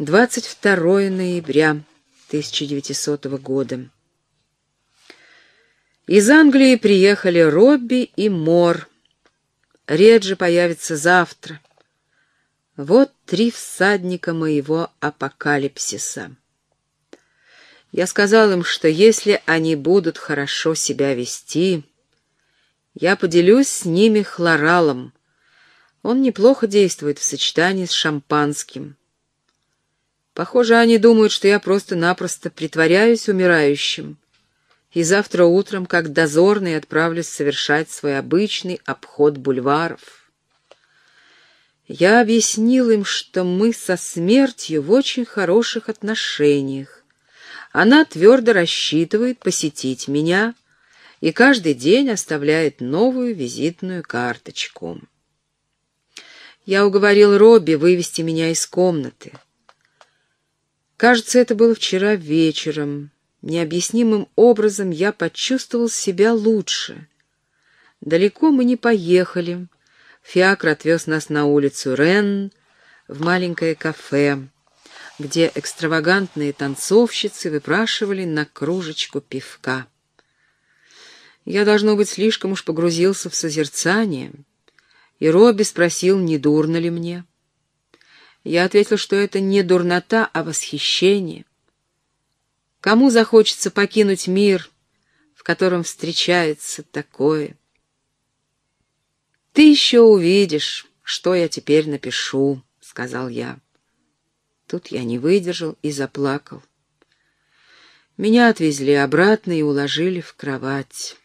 22 ноября 1900 года. Из Англии приехали Робби и Мор. Реджи появится завтра. Вот три всадника моего апокалипсиса. Я сказал им, что если они будут хорошо себя вести, я поделюсь с ними хлоралом. Он неплохо действует в сочетании с шампанским. Похоже, они думают, что я просто-напросто притворяюсь умирающим, и завтра утром, как дозорный, отправлюсь совершать свой обычный обход бульваров. Я объяснил им, что мы со смертью в очень хороших отношениях. Она твердо рассчитывает посетить меня и каждый день оставляет новую визитную карточку. Я уговорил Робби вывести меня из комнаты. Кажется, это было вчера вечером. Необъяснимым образом я почувствовал себя лучше. Далеко мы не поехали. Фиакр отвез нас на улицу Рен, в маленькое кафе, где экстравагантные танцовщицы выпрашивали на кружечку пивка. Я, должно быть, слишком уж погрузился в созерцание, и Робби спросил, не дурно ли мне. Я ответил, что это не дурнота, а восхищение. Кому захочется покинуть мир, в котором встречается такое? «Ты еще увидишь, что я теперь напишу», — сказал я. Тут я не выдержал и заплакал. Меня отвезли обратно и уложили в кровать.